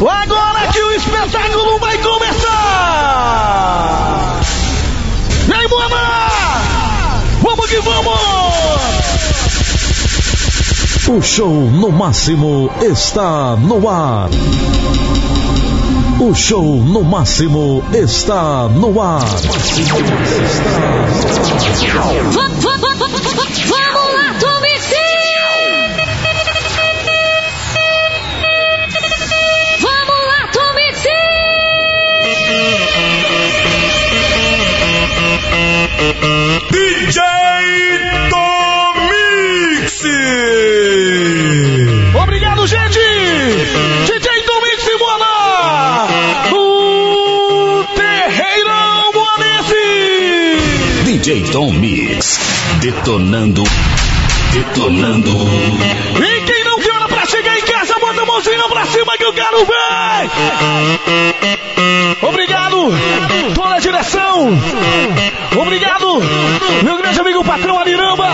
Agora que o espetáculo vai começar! E aí, Moana! Vamos que vamos! O show no máximo está no ar. O show no máximo está no ar. Vamos! DJ Tomix! Obrigado, gente! DJ Domingos Simona! O Terreirão Moanense! DJ Tom Mix. Detonando. Detonando. E que eu quero ver! Obrigado! Toda a direção! Obrigado! Meu grande amigo patrão Ariramba!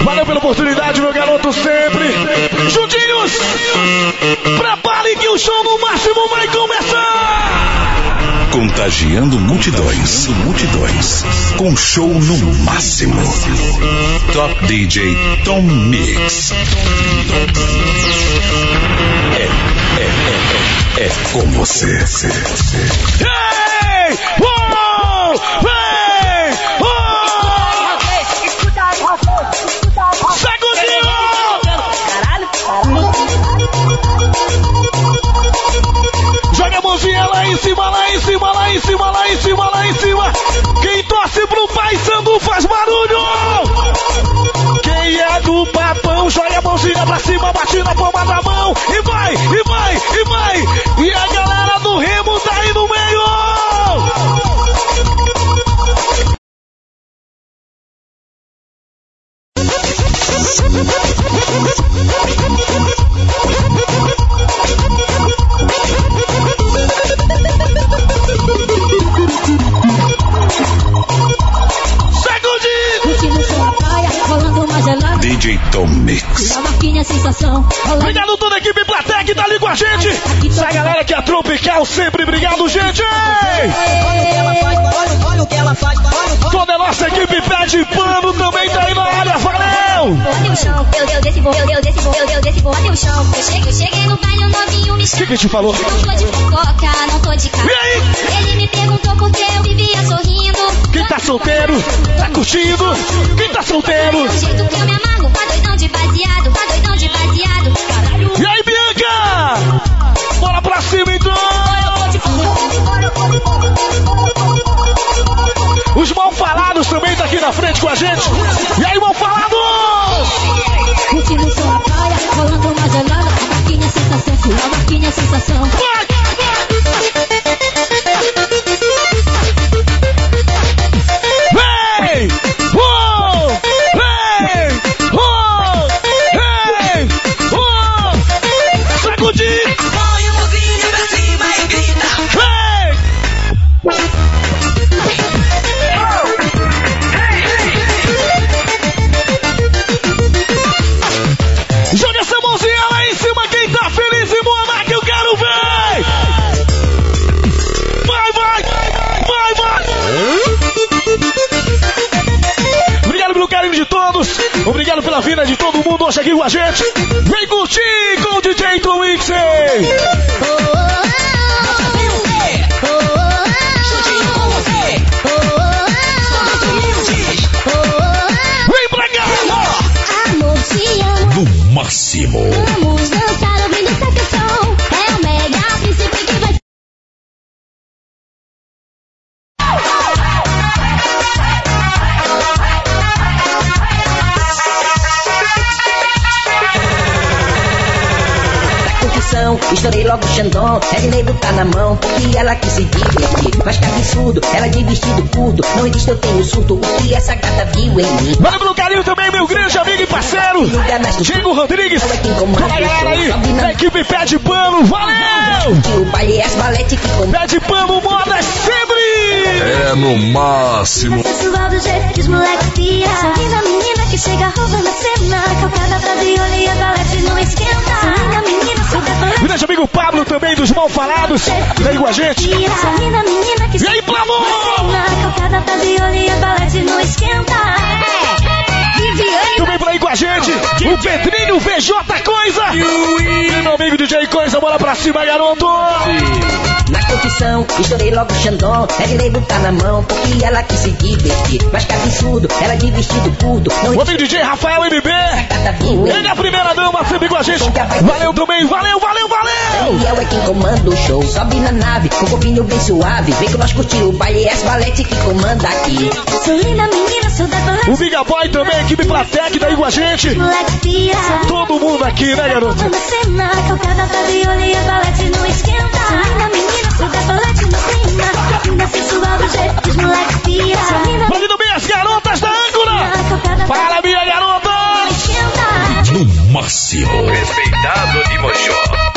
Valeu pela oportunidade, meu garoto, sempre! Juntinhos! Prepare que o show no máximo vai começar! Contagiando multidões. Multidões. Com show no máximo. Top DJ Tom Mix. É, é, é, é, é com você. Ei! Uou! Vem! Uou! Sacudiu! Joga a mãozinha lá em cima, lá em cima, lá em cima, lá em cima, lá em cima. Quem torce pro Pai Sandu faz barulho. Quem é do papão, joga a mãozinha pra cima, bate na palma da mão. E vai, te falou? Hey! Edneiro tá na mão, porque ela quis se divertir. Mas que absurdo, ela de vestido curto. Não existe, eu tenho surto. O que essa gata viu em mim? Valeu pelo carinho também, meu grande amigo e parceiro! Diego Rodrigues! Toda a galera aí, da equipe Pé de Pano, valeu! É Pé de Pano, moda sempre! É no máximo. sensual do jeito que os moleques pira. Essa linda menina que chega roubando a cena. Calcada pra viola e a não esquenta. Linda menina Grande amigo Pablo também do dos mal falados. Vem com a gente. Linda menina que E aí? Na calcada de olho e a balete não esquenta. Viviane Também por aí com a gente, o Pedrinho VJ Coisa. E meu amigo DJ Coisa, bora pra cima, garoto. Na confissão, estourei logo o Xandão. É de lei botar na mão, porque ela quis se divertir. Mas que absurdo, ela de vestido curto. O amigo DJ Rafael MB. Vinho, Ele é a primeira dama, sempre com a gente. Valeu também, valeu, valeu, valeu. Daniel é quem comanda o show. Sobe na nave, com o corpinho bem suave. Vem que nós curtir o baile, é as valete que comanda aqui. Sou linda menina. O Biga Boy também, equipe Platec, tá aí com a gente. Todo mundo aqui, né, garoto? Quando cena, calcada tá de olho a balete não esquenta. Sou linda menina, sou da balete no clima. Linda sensual do jeito que os moleques pira. Sou linda Valendo bem as garotas da âncora. tá Fala, minha garota. No máximo. Respeitado de Mochó.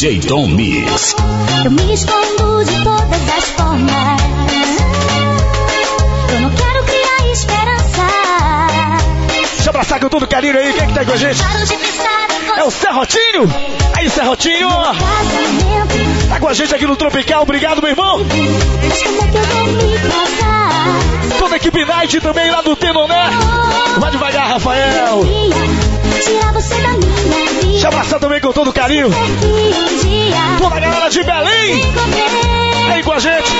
DJ Tom Mix. eu me escondo de todas as formas. Eu não quero criar esperança. Deixa eu abraçar com todo carinho aí, quem é que tá aí com a gente? Paro de pensar É o. Serrotinho! Aí, Serrotinho! Tá com a gente aqui no Tropical, obrigado, meu irmão! Toda a equipe Night também lá do Tenoné! Vai devagar, Rafael! Deixa eu abraçar também com todo carinho! Toda a galera de Belém! Aí com a gente!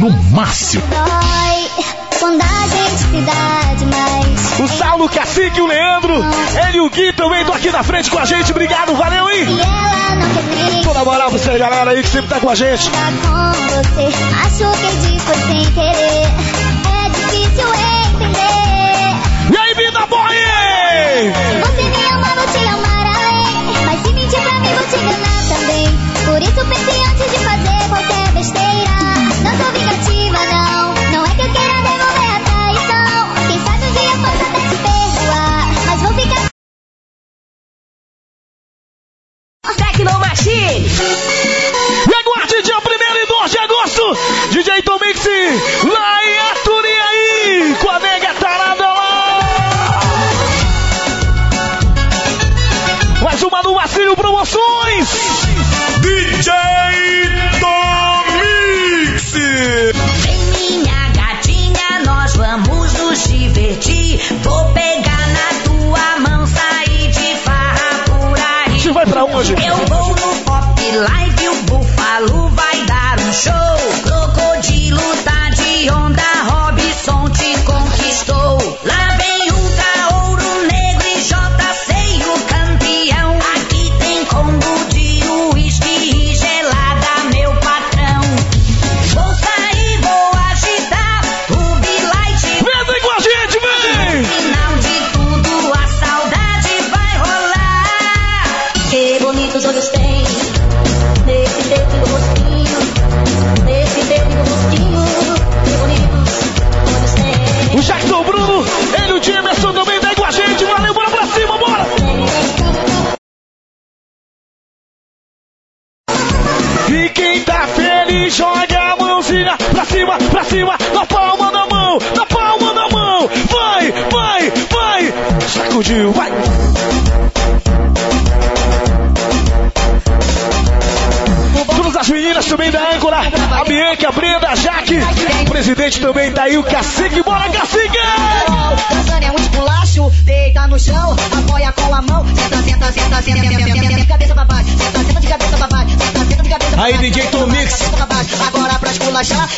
No máximo. Dói quando a gente se dá demais. O Saulo, o Cacique, o Leandro, ele e o Gui também estão aqui na frente com a gente. Obrigado, valeu, hein? E ela não quer nem Toda moral pra você, galera aí que sempre tá com a gente. querer. É difícil entender. E aí, vida boy! Você me ama, vou te amar além. Mas se mentir pra mim, vou te enganar também. Por isso pense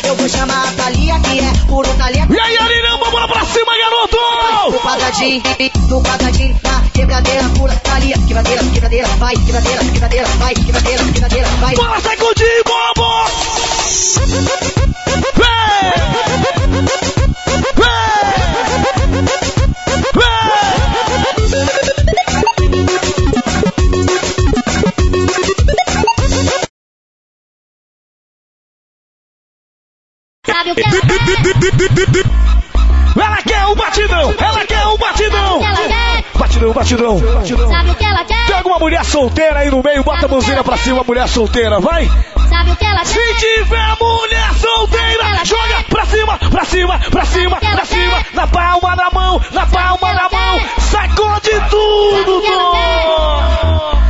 Eu vou chamar a Thalia, que é puro talento. E aí, Ariramba, bora pra cima, No garoto! quadradinho, no quadradinho, na quebradeira pura, Thalia, quebradeira, quebradeira, vai, quebradeira, quebradeira, vai, quebradeira, quebradeira, vai. Bora sacudir, Sabe o que ela quer? Ela quer um batidão! Ela quer um batidão! O que ela quer? Batidão, batidão! Sabe o que ela quer? alguma mulher solteira aí no meio? Bota a mãozinha pra cima, mulher solteira, vai! Sabe o que ela Se quer? tiver mulher solteira, joga pra cima, pra cima, pra cima, pra cima, na palma da mão, na palma da mão, sacode tudo, Tom!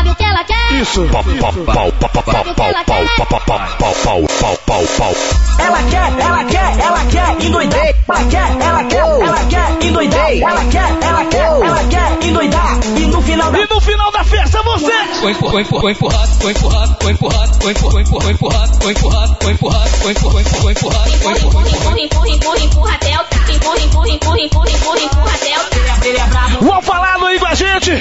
Sabe o que ela quer? Isso! Pau, pau, pau, pau, pau, pau, pau, pau, pau, pau, pau, pau, pau, pau, pau. Ela quer, ela quer, ela quer endoidar. Ela quer, ela quer, ela quer endoidar. Ela quer, ela quer, ela quer endoidar. E no final da E no final da festa, você! Foi empurrado, foi empurrado, foi empurrado, foi empurrado, foi empurrado, foi empurrado, foi empurrado, foi empurrado, foi empurrado, foi empurrado, foi empurrado, foi empurrado. empurra, empurra, empurra até o empurra, empurra, empurra, empurra, empurra, empurra até o. Aí com a gente.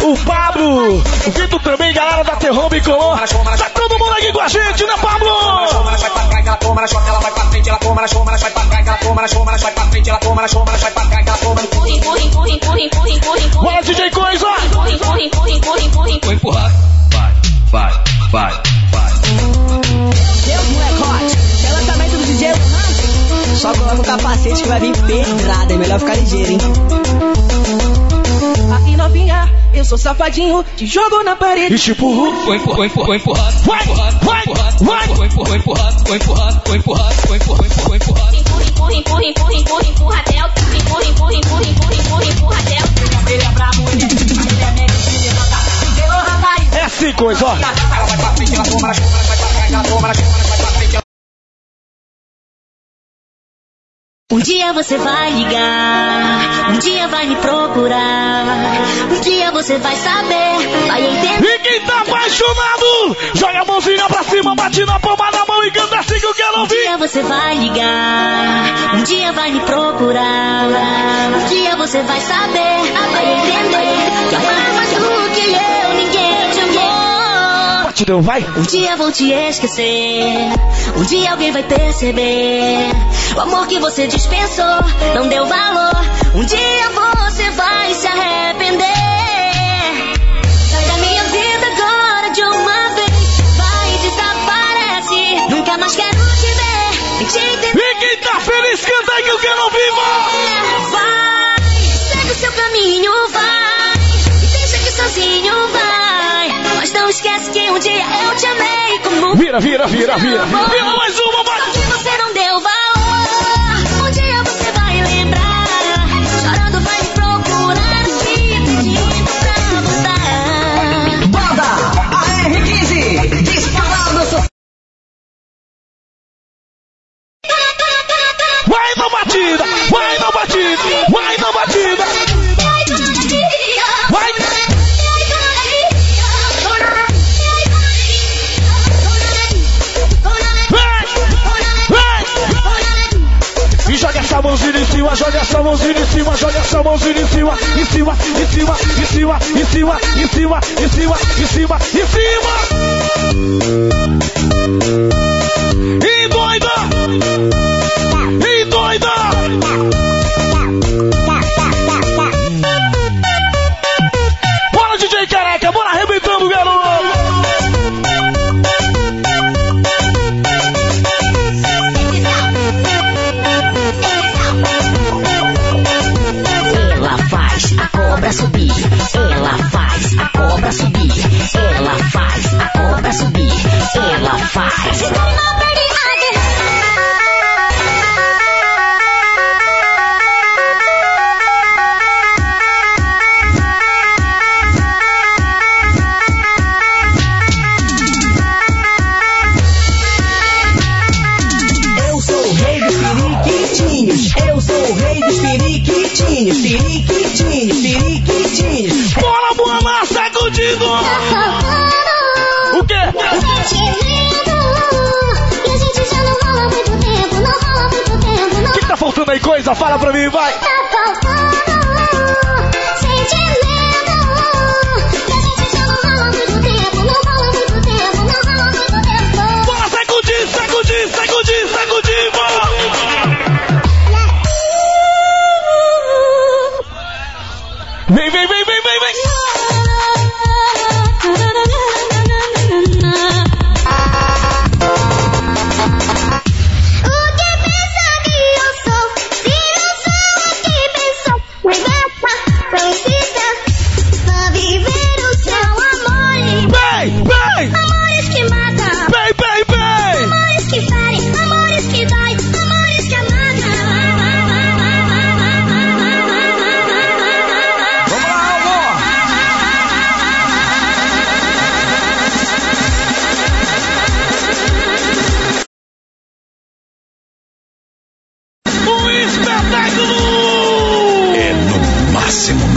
O Pablo. O Vitor também, galera da Terromba e Tá todo mundo aqui com a gente, né, Pablo? Ela ela ela vai pra frente, ela ela ela ela ela ela ela ela ela ela Bora, DJ Coisa! Vou empurrar. Vai, vai, vai, vai. Só coloca o capacete que vai vir pedrada. É melhor ficar ligeiro, hein? Aqui novinha, eu sou safadinho. Te jogo na parede. E tipo, Foi empurrado, foi empurrado, foi empurrado, Vai, foi empurrado, vai, foi empurrado, vai. foi empurrado, foi empurrado, foi empurrado, foi empurrado. Empurra, empurra, empurra, empurra, empurra, empurra até o Empurra, empurra, empurra, empurra, empurra, empurra até o Ele é brabo, ele é ele é mega, ele levanta. Tá aí. é assim, Coisa, ó. Um dia você vai ligar, um dia vai me procurar, um dia você vai saber, vai entender. E quem tá apaixonado, joga a mãozinha pra cima, bate na palma da mão e canta assim que eu quero Um ouvir. dia você vai ligar, um dia vai me procurar, um dia você vai saber, vai entender. Que amar mais do que eu. Batidão, vai. Um dia vou te esquecer, um dia alguém vai perceber. O amor que você dispensou não deu valor. Um dia você vai se arrepender. Sai da minha vida agora de uma vez. Vai e desaparece. Nunca mais quero te ver e te entender. E quem tá feliz, canta aí que eu quero ouvir, vai. Vai, segue o seu caminho, vai. Esquece que um dia eu te amei como Vira, vira, vira, vira. Vira mais uma, só vai. que você não deu valor. Um dia você vai lembrar. Chorando vai me procurar. E pedindo pra voltar. Banda AR15, disparado sucesso. Vai na batida, vai na batida, vai na batida. Vai. Cima, joga essa mãozinha em cima, joga essa mãozinha em cima, em cima, em cima, em cima, em cima, em cima, em cima, em cima, em cima.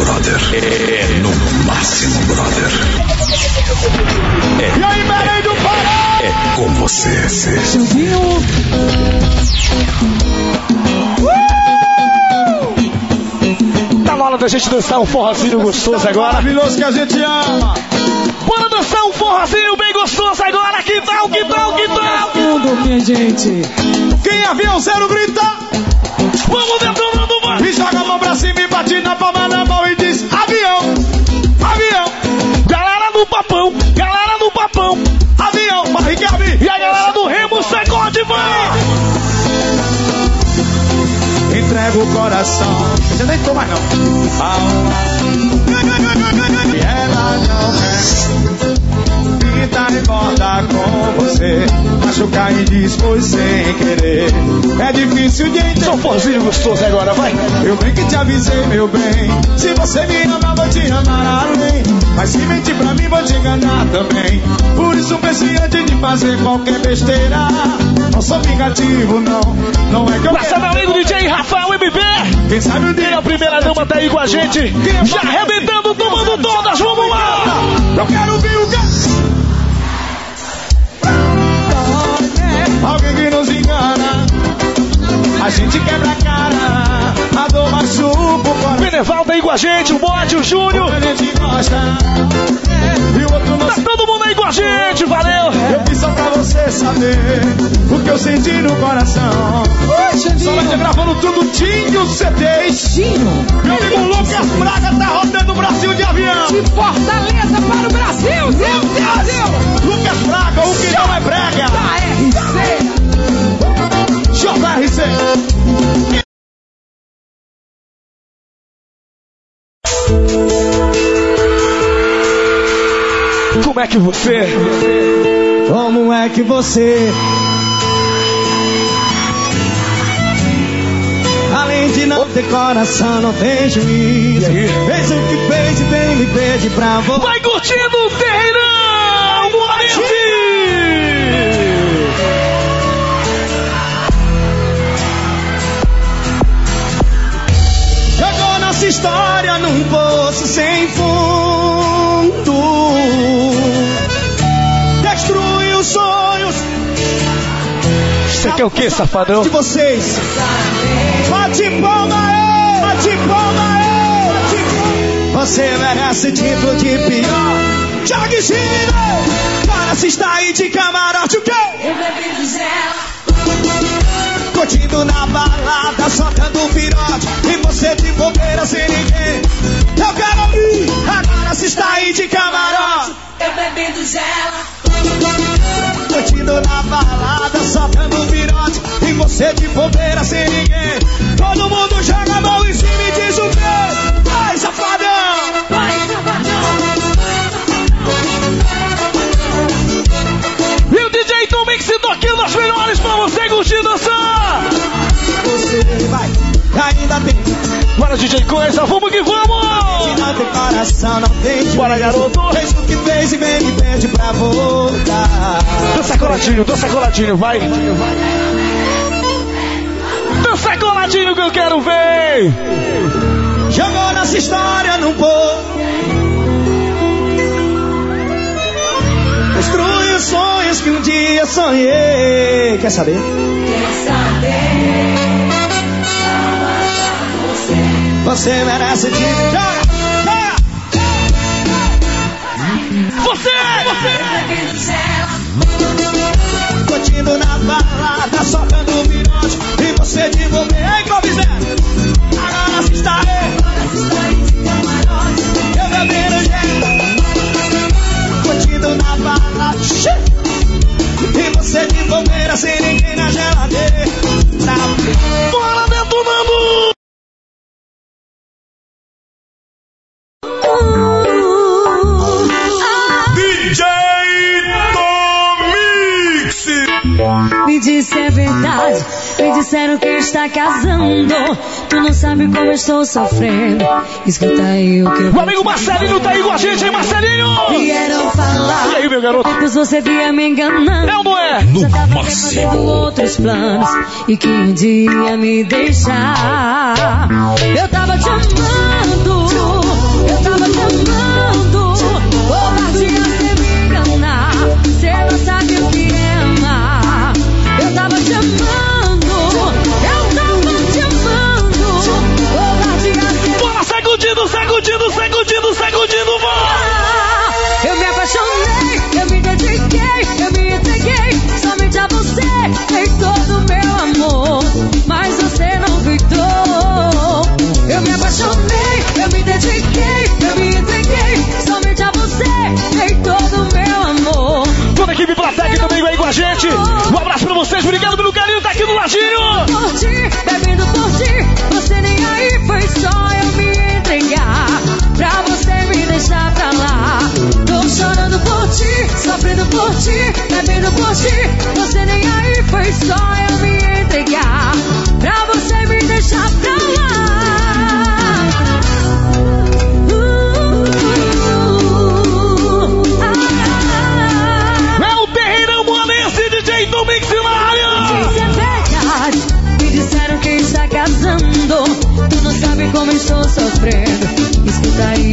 Brother. É no máximo, brother. E aí, Belém do Pará! É com você. Tá na hora da gente dançar um forrozinho gostoso agora. Maravilhoso que a gente ama. Bora dançar um forrozinho bem gostoso agora. Que tal, que tal, que tal? Tudo, minha gente. Quem é avião zero grita Vamos detonando! E joga a mão pra cima e bate na palma da mão e diz avião, avião, Galera do papão, galera do papão. avião, barrigabe. E a galera do Remo Sacode, vai! Entrega o coração. Você nem toma não. E ela não quer. Pinta e borda com você. Machucar e dispôs sem querer. É difícil de entender. Só forrozinho gostoso agora, vai! Eu bem que te avisei, meu bem. Se você me ama, vou te amar além. Mas se mentir pra mim, vou te enganar também. Por isso pense antes de fazer qualquer besteira. Não sou vingativo, não. Não é que eu quero- meu amigo DJ Rafael MB. Quem sabe o E dia a primeira dama tá aí com a gente. Já arrebentando, tomando todas, vamos lá! Eu quero ver o que. aunque que no sin. A gente quebra a cara. A dor machuca o coração. Beneval tá aí com a gente, o Bote, o Júnior. A gente gosta. E o outro não Tá se todo mundo aí com a gente, valeu! Eu fiz só pra você saber o que eu senti no coração. Só vai ter gravando tudo, Tinho CDs. Tinho. Meu amigo Lucas Braga tá rodando o Brasil de avião. De Fortaleza para o Brasil, Deus, Deus, Deus! Lucas Braga, o que não é brega. Da RC! É que você? Como é que você. Além de não ter coração, não tem juízo. Fez o que fez e tem me pede pra você. Vai curtindo o terreirão, Moretti! Jogou nossa história num poço sem fundo. Destruiu os sonhos. Você quer o quê, safadão? De vocês. Bate palma aí! Bate palma aí! Você merece título de pior. Jogue giro! Para se está aí de camarote, o quê? Eu bebi do Zé. Curtindo na balada, soltando pirote E você de bobeira sem ninguém Eu quero ouvir, agora se está aí de camarote Eu bebendo gela. Curtindo na balada, soltando pirote E você de bobeira sem ninguém Todo mundo joga a mão em cima e diz o quê? Vai, safadão! Vai, safadão. E o DJ Tom Mix tocando as melhores pra você curtir dançar! Você vai, ainda tem Bora, DJ Coisa, vamos que vamos! não tem coração, não tem Bora, juízo. garoto. Fez o que fez e vem me pede pra voltar Dança coladinho, dança coladinho, vai! Dança coladinho que eu quero ver! Jogou nossa história num povo. Destrui os sonhos que um dia sonhei. Quer saber? Quer saber? Você merece de. Você! Gela. Curtindo na balada, soltando virote. E você de bobeira, Clovisé? Agora se está aí. Eu bebendo gelo. Curtindo na balada. E você de bobeira, sem ninguém na geladeira. Bora Me disse é verdade, me disseram que está casando. Tu não sabe como eu estou sofrendo. Escuta aí o que eu O amigo Marcelinho tá aí com a gente, hein, Marcelinho? vieram E falar. aí, meu garoto? Pois você via me enganando. É ou não é? Já tava até fazendo outros planos e que um dia me deixar. Eu tava te amando, também vai com a gente. Um abraço pra vocês, obrigado pelo carinho, tá aqui do ladinho. Por ti, bebendo por ti, você nem aí foi só eu me entregar. Pra você me deixar pra lá. Tô chorando por ti, sofrendo por ti, bebendo por ti. Você nem aí foi só eu me entregar.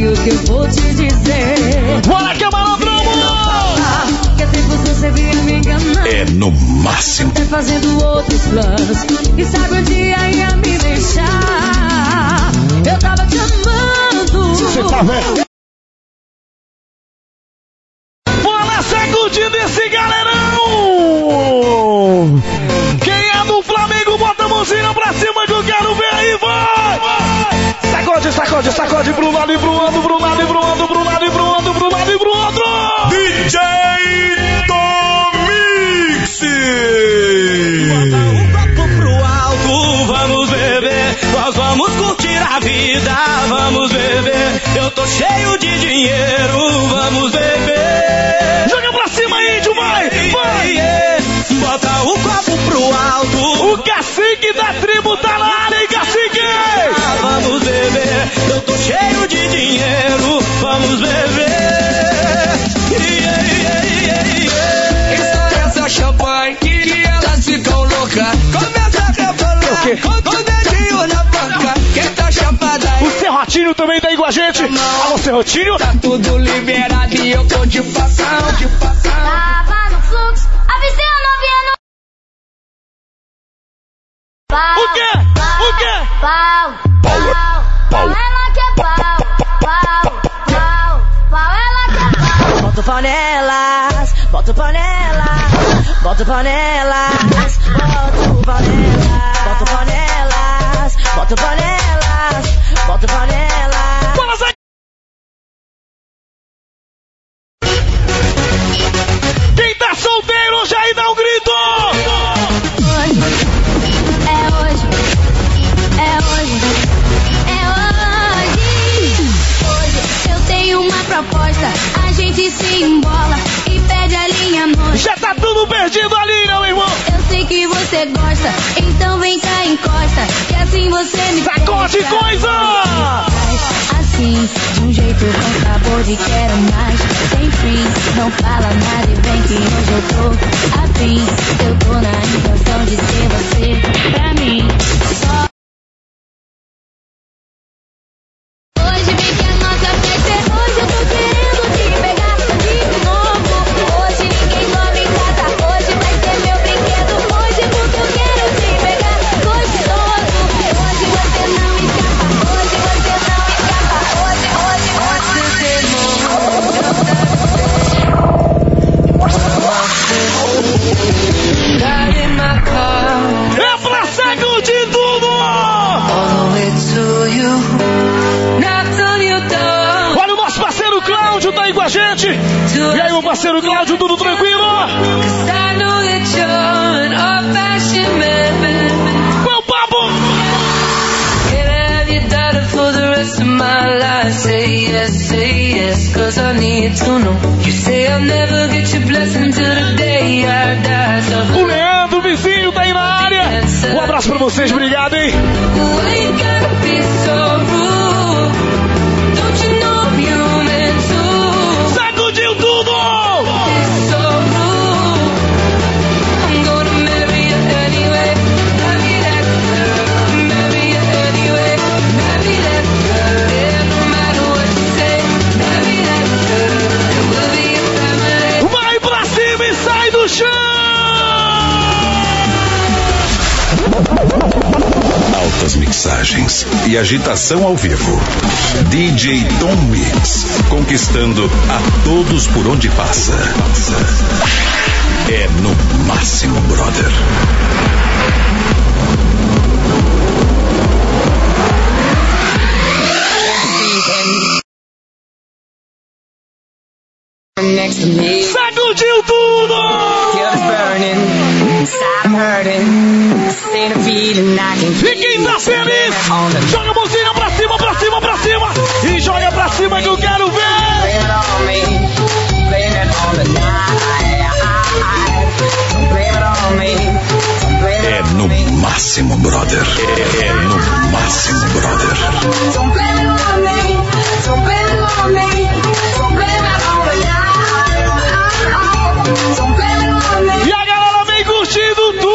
O que eu vou te dizer. Bora que é malandrão! Que tempo você vinha me enganar. É no máximo. Até fazendo outros planos. E sabe um dia ia me deixar. Eu tava te amando. Você tá vendo? Bora sacudindo esse galerão! Quem é do Flamengo, bota a mãozinha pra cima que Sacode, sacode, pro lado e pro outro, pro lado e pro outro, pro lado e pro outro, pro lado e pro outro! DJ Tomix. Um copo pro alto, vamos beber. Nós vamos curtir a vida, vamos beber. Eu tô cheio de dinheiro, vamos beber. Joga pra cima, índio, vai! Vai! Bota o copo pro alto. O cacique da tribo tá na área, eu tô cheio de dinheiro, vamos beber. Yeah, yeah, yeah, yeah. Essa champanhe que elas ficam louca. Começa a é rebolar com o dedinho na banca. Quem tá chapada aí? O Serrotinho também tá aí com a gente. Tá Não, Alô, Serrotinho. Tá tudo liberado e eu tô de passão, de passão. Tava no fluxo, avisei a novinha no... O quê? O quê? Pau. Pau pau. Bota panelas, bota panelas, bota panelas, bota panelas. e agitação ao vivo. DJ Tom Mix, conquistando a todos por onde passa. É no máximo, brother. next to me. Sacudiu tudo! Feels burning, I'm hurting. A feeling I can E quem tá feliz, joga a mãozinha pra cima, pra cima, pra cima. E joga pra cima que eu quero ver. Blame it on me, blame it on the É no máximo, brother. É, é no máximo, brother. Don't blame it on me. Don't blame it on me. Don't blame e a galera vem curtindo tudo!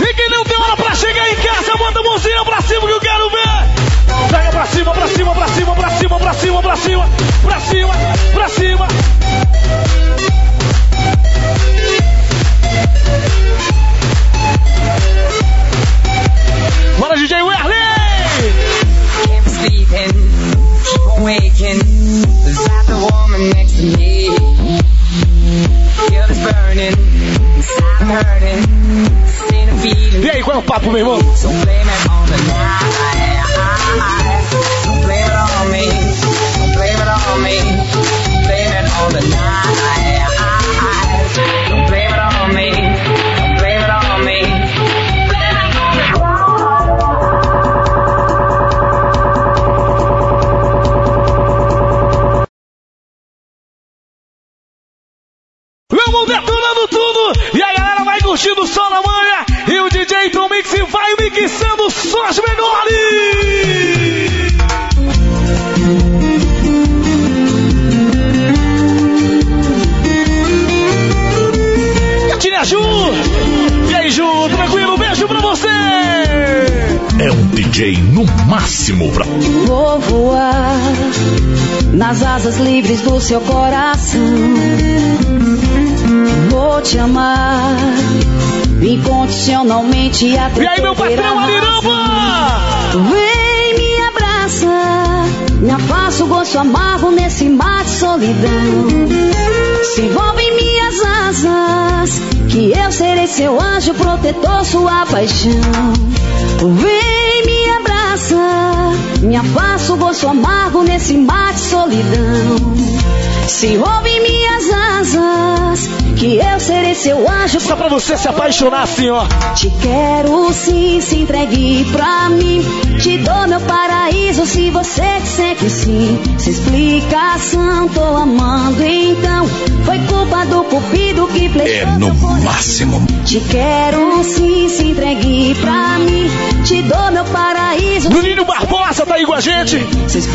E quem não tem hora pra chegar em casa, bota a mãozinha pra cima que eu quero ver! Pega pra cima, pra cima, pra cima, pra cima, pra cima, pra cima, pra cima, pra cima! next to me. E aí, qual é o papo, meu irmão? máximo pra. Vou voar nas asas livres do seu coração. Vou te amar incondicionalmente até. E aí, meu patrão, Alirampa! Vem, me abraça, me afasta o gosto amargo nesse mar de solidão. Se envolve em minhas asas, que eu serei seu anjo protetor, sua paixão. Vem me afasta o gosto amargo nesse mar de solidão. Se envolve em minhas asas, que eu serei seu anjo. Só pra você se apaixonar assim, ó. Te quero sim, se entregue pra mim. Te dou meu paraíso se você disser que sim. Se explicação, tô amando então. Foi culpa do cupido que flechou É no máximo. Te quero sim, se entregue pra mim. Te dou meu paraíso. Bruninho Barbosa tá aí com a gente.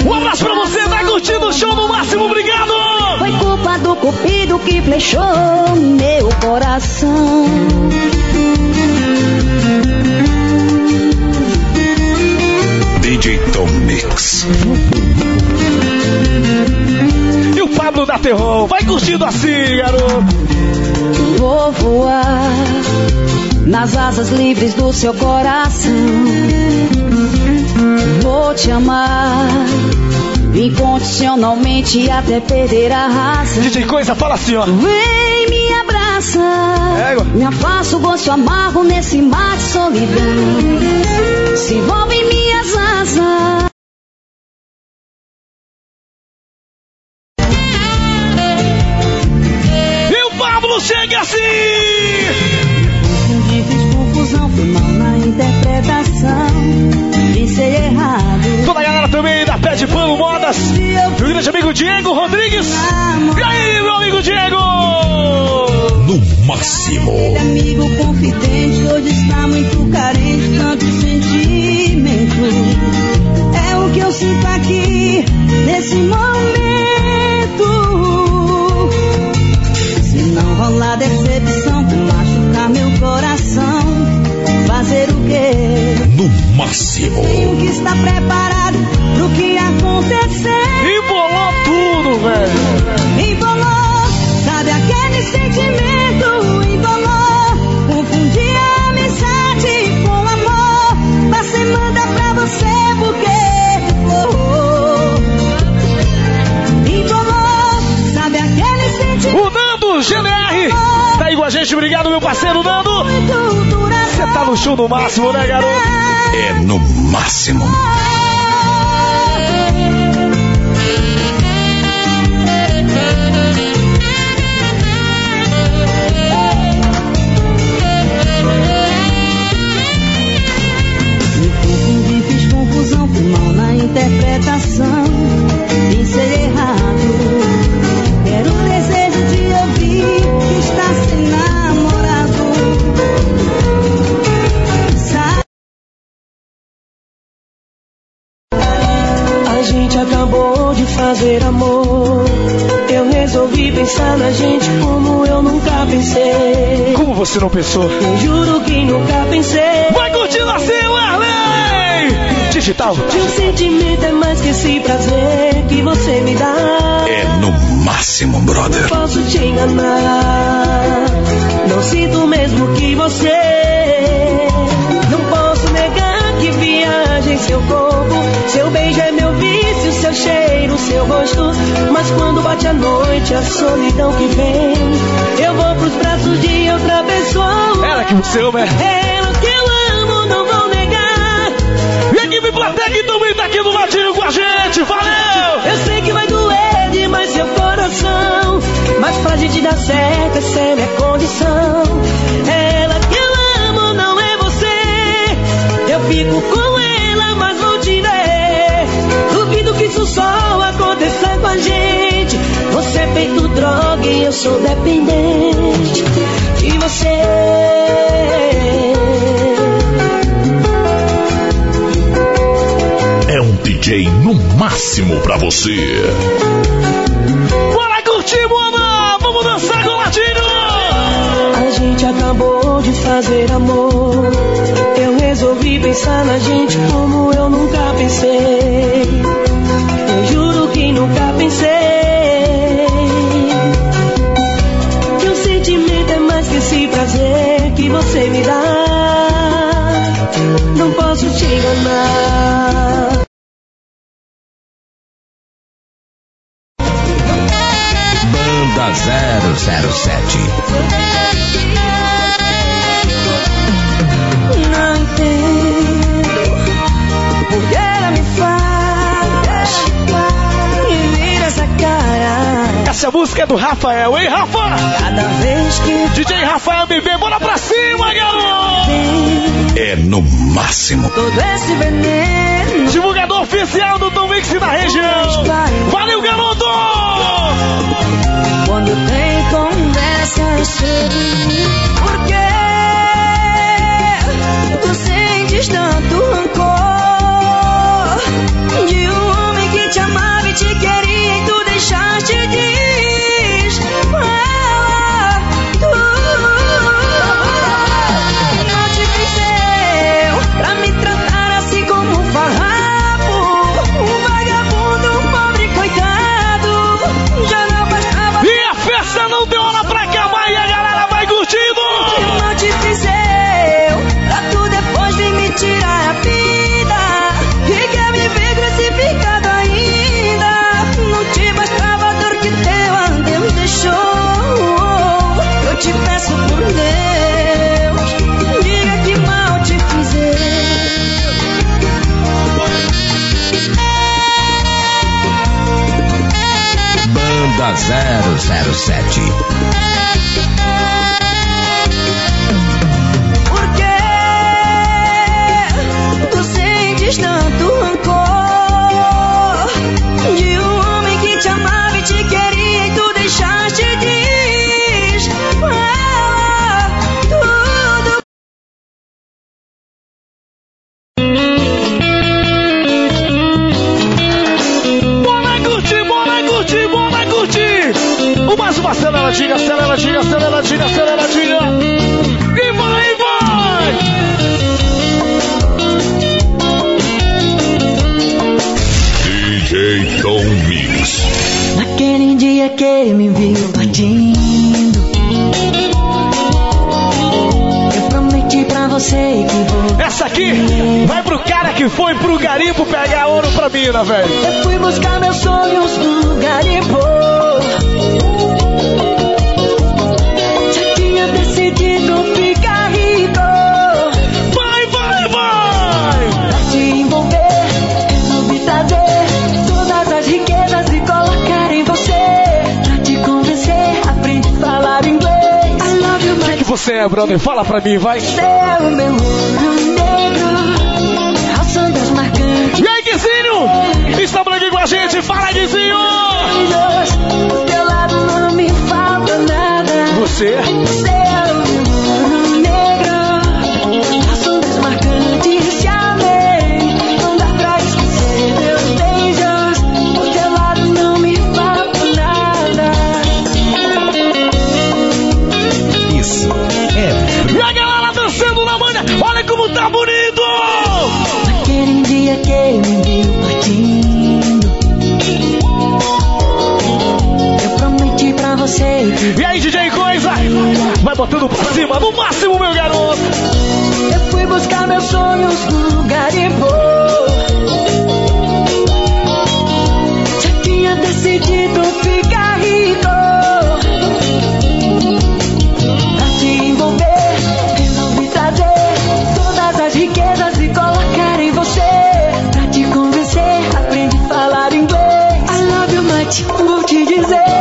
Um abraço pra você, tá curtindo o show no máximo, obrigado! Foi culpa do cupido que flechou meu coração. DJ Tom Mix. Da Terror, vai curtindo assim, garoto. Vou voar nas asas livres do seu coração. Vou te amar incondicionalmente até perder a razão. DJ Coisa, fala assim, ó. Vem, me abraça. Égua. Me afasta o gosto amargo nesse mar de solidão. Se envolve em minhas asas. Não? Eu juro que nunca pensei. Vai curtindo assim, Arley! Digital. Que o sentimento é mais que esse prazer que você me dá. É no máximo, brother. Posso te enganar. Não sinto o mesmo que você. Não posso negar que viaja em seu corpo. Seu beijo é meu vício, seu cheiro, seu rosto. Mas quando bate a noite, a solidão que vem, pros braços de outra pessoa. Ela que você ama, é. Ela que eu amo, não vou negar. E a equipe Platec também tá aqui do ladinho com a gente. Valeu! Eu sei que vai doer demais seu coração. Mas pra gente dar certo, essa é minha condição. Ela que eu amo não é você. Eu fico com ela, mas vou te ver. Duvido que isso só aconteça com a gente. Você é feito droga e eu sou dependente de você. É um DJ no máximo pra você. Bora curtir, Moana! Vamos dançar com o ladinho! A gente acabou de fazer amor. Eu resolvi pensar na gente como eu nunca pensei. Eu juro que nunca pensei. que você me dá. Não posso te enganar. Banda 007 Essa música é do Rafael, hein, Rafa? Cada vez que DJ Rafael MB, bora pra cima, garoto! É no máximo. todo esse veneno Divulgador oficial do Tom Mix na região. Valeu, garoto! quando tem conversas sobre por que tu sentes tanto rancor de um homem que te amava e te queria e tu deixaste diz 007. Por que tu sentes tanto aceleradinha, aceleradinha, aceleradinha, aceleradinha! E vai, vai! DJ Tom Mix. Naquele dia que me viu partindo Eu prometi pra você que vou Essa aqui vai pro cara que foi pro garimpo pegar ouro pra mina, velho. Eu fui buscar meus sonhos no garimpo você é, brother? Fala pra mim, vai. Você é o meu ouro negro Calçando marcantes E aí, Guizinho? Está por aqui com a gente, fala, Guizinho! Do teu lado não me falta nada Você? Você E aí, DJ Coisa? Vai botando pra cima, no máximo, meu garoto! Eu fui buscar meus sonhos no garimpo Já tinha decidido ficar rico. Pra te envolver, resolvi trazer Todas as riquezas e colocar em você. Pra te convencer, aprende a falar inglês. I love you much, vou te dizer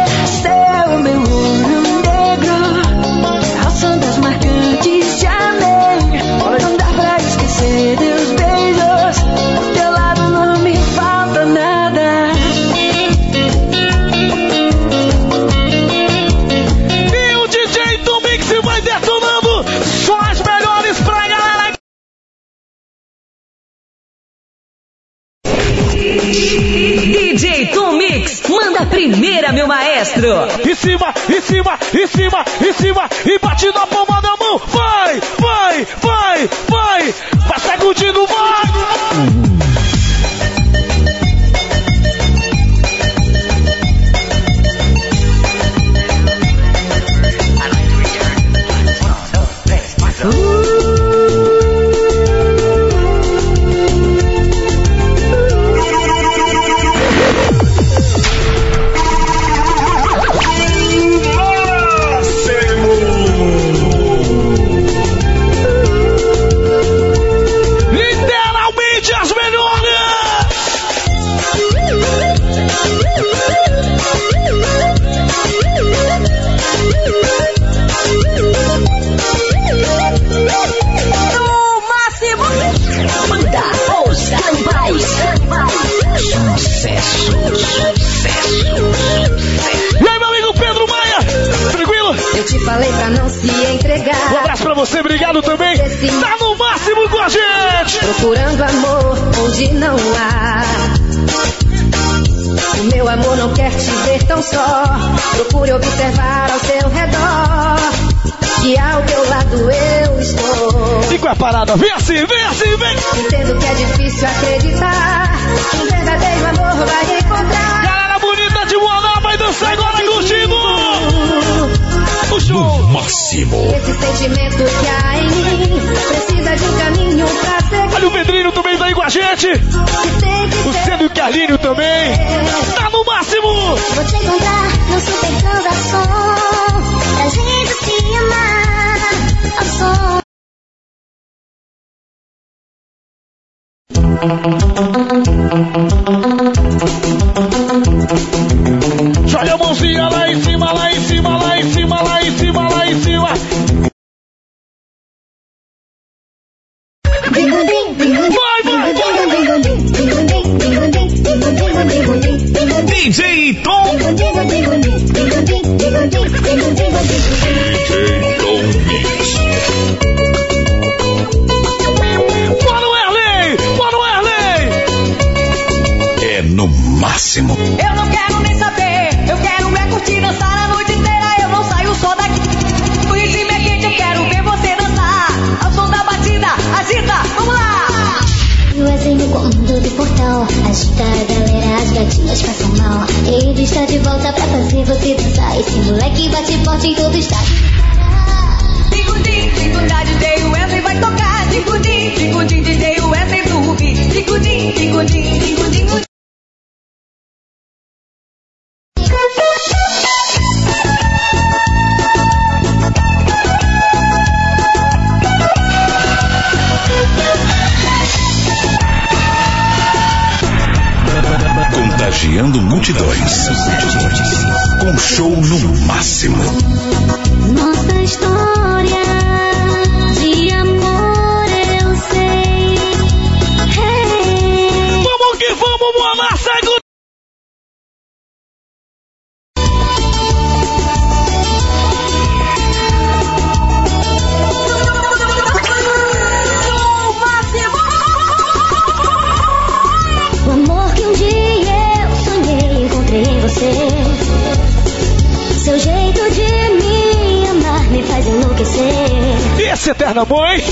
máximo. Olha o Pedrinho também tá aí com a gente. o Sendo e o Carlinho também. Tá no máximo. Vou te encontrar no super som. pra gente se amar A som. Attaboy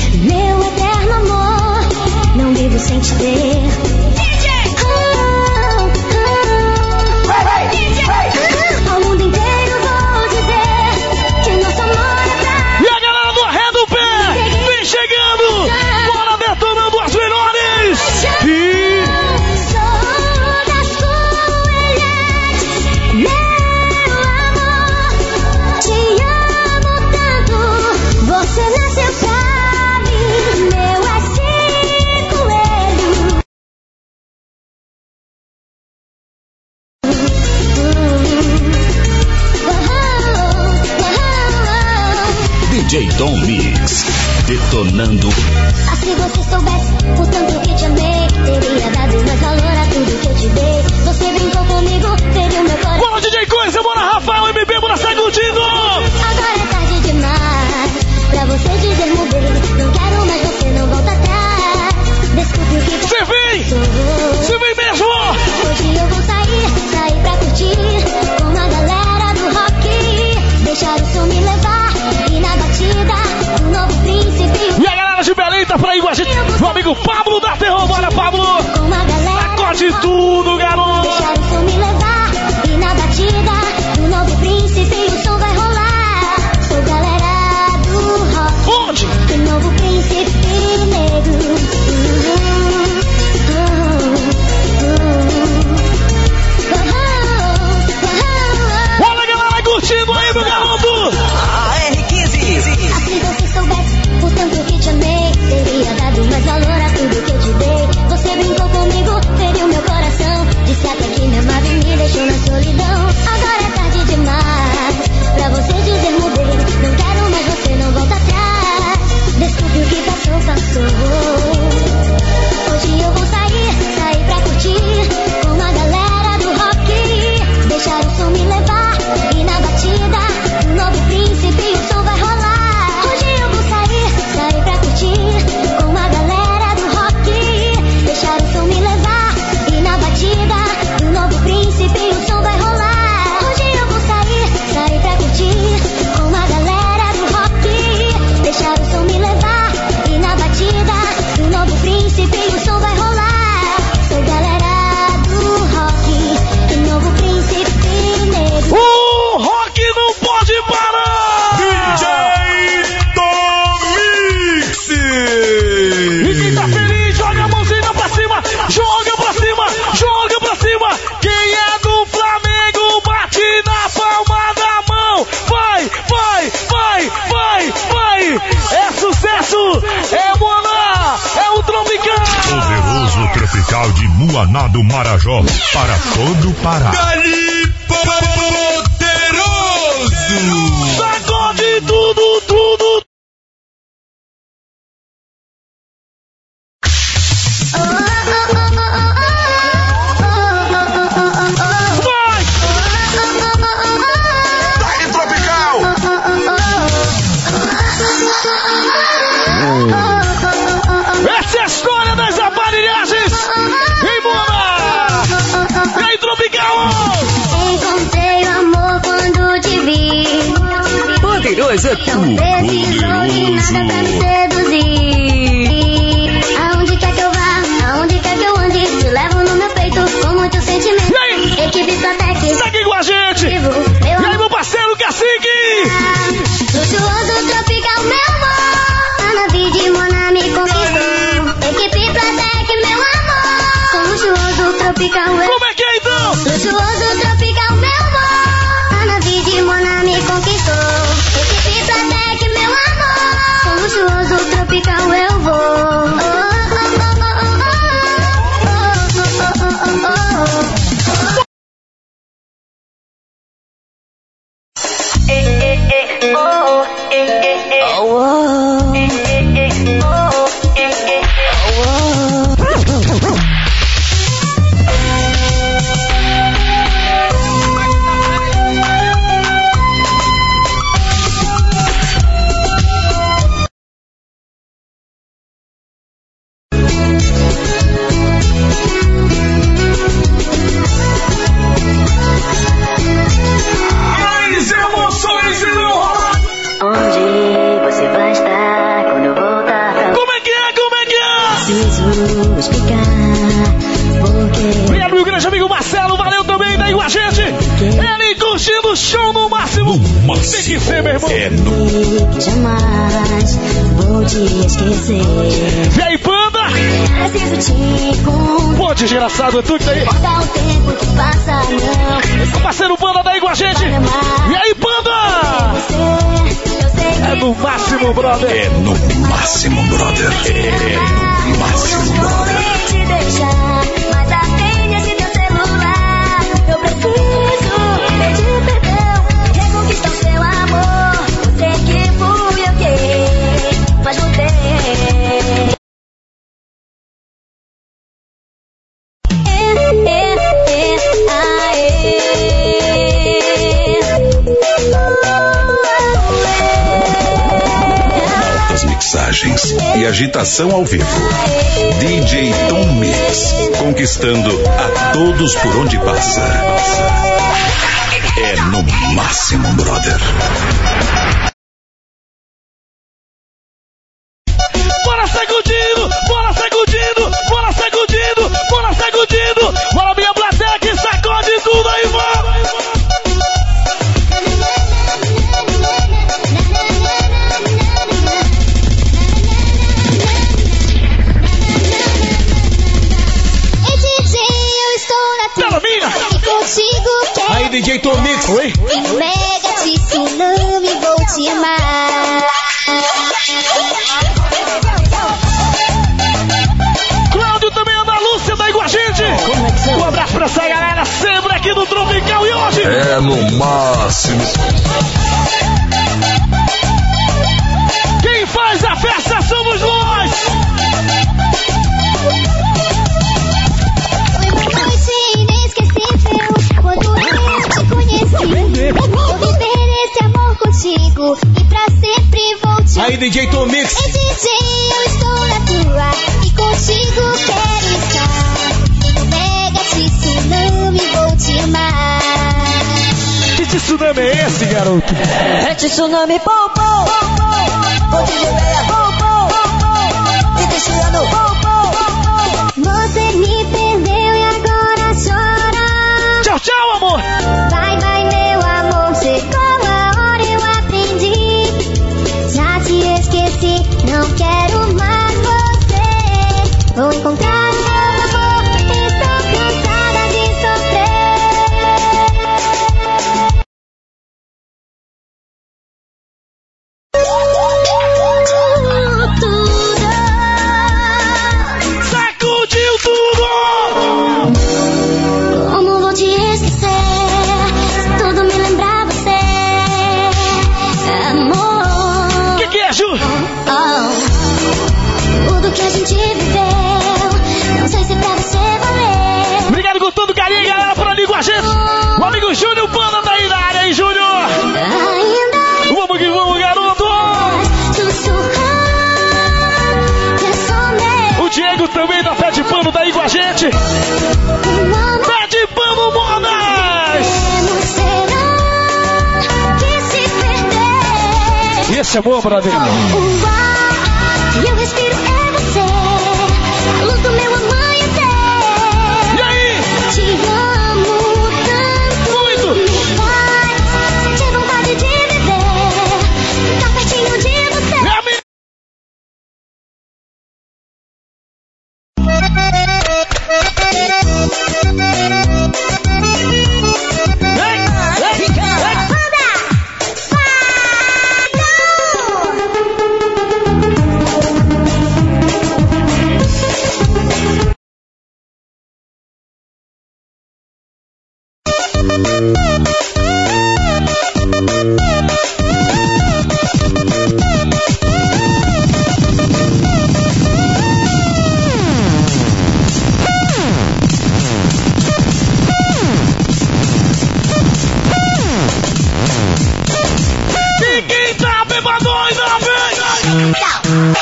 Poderoso Não precisou de nada pra me seduzir. Aonde quer que eu vá, aonde quer que eu ande, te levo no meu peito com muito sentimento. Aí? Equipe. Segue com a gente! Vivo, agitação ao vivo. DJ Tom Mix, conquistando a todos por onde passa. É no máximo, brother. Pela minha. Contigo quero Aí, DJ Tom Mix. Oi? Mega te tsunami, vou te amar. Cláudio também Ana Lúcia daí com a gente. Um abraço pra essa galera sempre aqui no Tropical e hoje. É no máximo. Quem faz a festa somos nós. Contigo e pra sempre vou te Aí, DJ Tom Mix. Ei, DJ, eu estou na tua e contigo quero estar. No mega te tsunami, vou te amar. Que tsunami é esse, garoto? É tsunami, pom, pom. Vou te liberar, pom, pom. E desfiando, pom, pom. Você me perdeu e agora chora. Tchau, tchau, amor. Chao.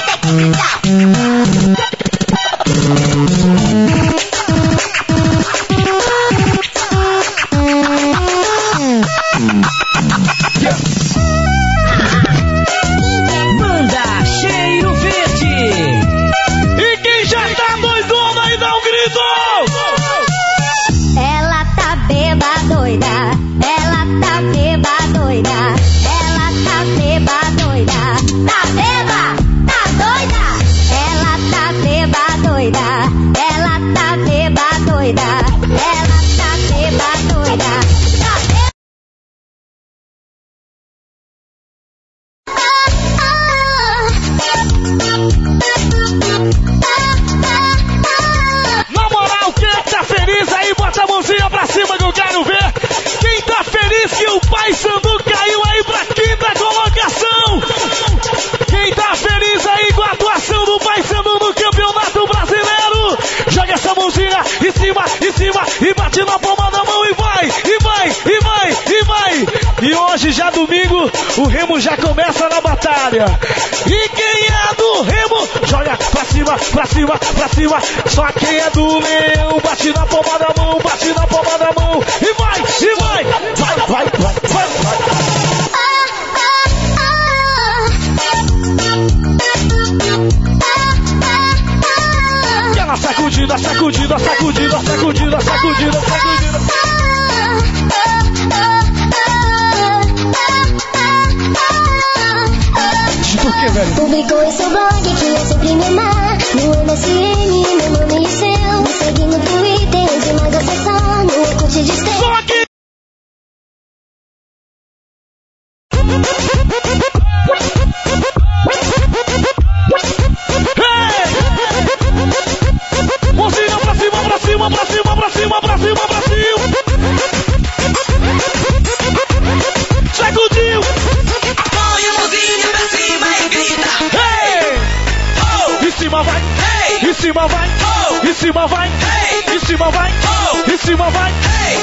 cima vai, oh! em cima vai, hey! em cima vai, oh! em cima vai. Hey!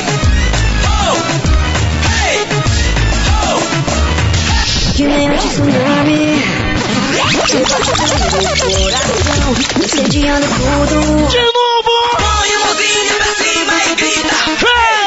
Oh! Hey! De novo! Põe pra cima e grita.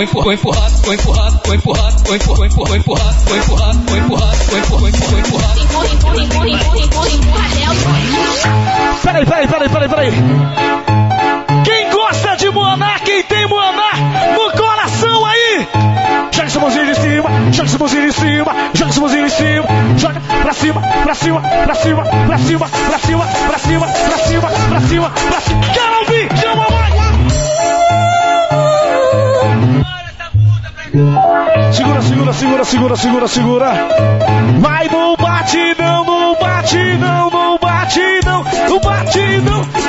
回复回复。Segura, segura, segura, segura, segura, segura. Vai no batidão, no batidão, no batidão, no batidão.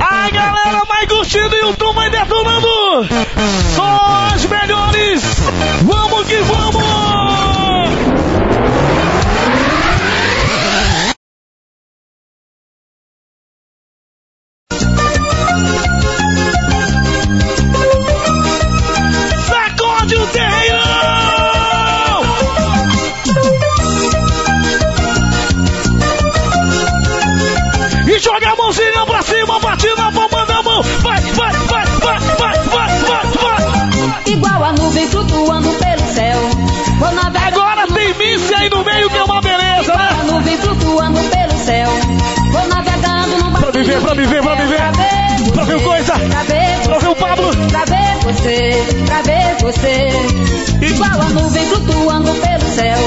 A galera vai curtindo e o Tom vai detonando. Só as melhores. Vamos que vamos. Você. Igual a nuvem flutuando pelo céu.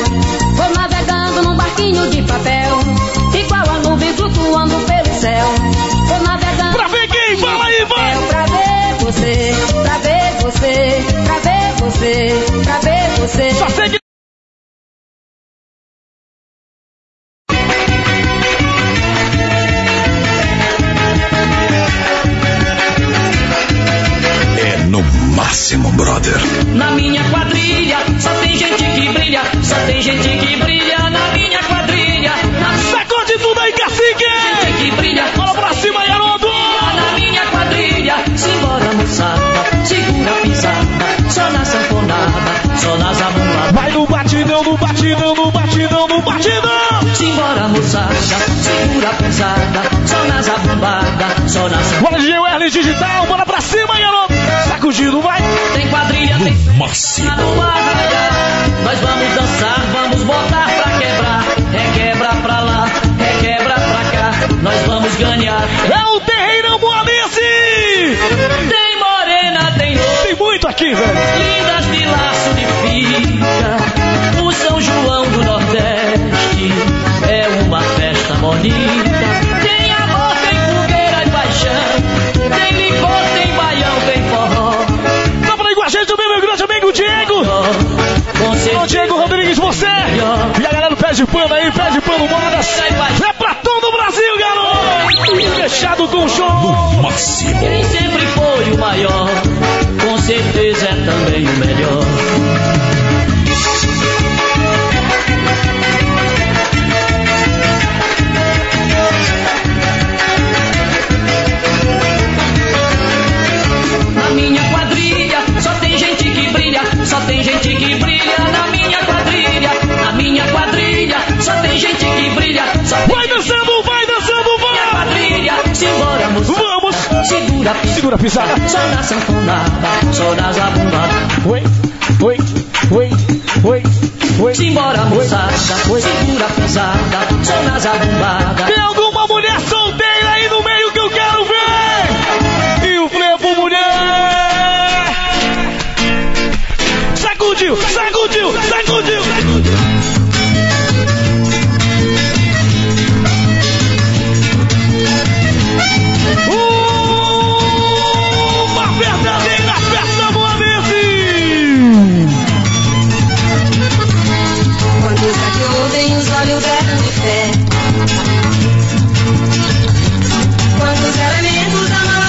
Vou navegando num barquinho de papel. Igual a nuvem flutuando pelo céu. Vou navegando. Pra ver quem? Fala aí, vai. Pra ver você, pra ver você, pra ver você, pra ver você. Só sei que brother. Na minha quadrilha só tem gente que brilha, só tem gente que brilha na minha quadrilha. Na Sacode tudo aí, cacique! que brilha, Bola pra cima, garoto! na minha quadrilha. Simbora moçada, segura a pisada, só na sanfonada, só na zabumba. Vai no batidão, no batidão, no batidão, no batidão! Simbora moçada, segura a pisada, só na zabumbada, só na sanfonada. Bora Digital, bora pra cima, garoto! Sacudido, vai! Tem quadrilha, tem Máximo. no. Nós vamos dançar, vamos botar pra quebrar. É quebra pra lá, é quebra pra cá. Nós vamos ganhar. É o a galera do Pé de Pano aí, Pé de Pano Modas! É pra todo o Brasil, garoto! Fechado com o show! No máximo. Quem sempre foi o maior, com certeza é também o melhor. Na minha quadrilha só tem Segura a pisada, Segura a pisada. Só na sanfonada, só na zabumba. Oi, oi, oi, oi, oi. Simbora moçada, segura a pisada, só na zabumbada. Tem alguma mulher solteira aí no meio que eu quero ver? E o frevo mulher! Sacudiu, sacudiu, sacudiu! Uma camisa que ouvem os olhos verão de fé. Quantos elementos da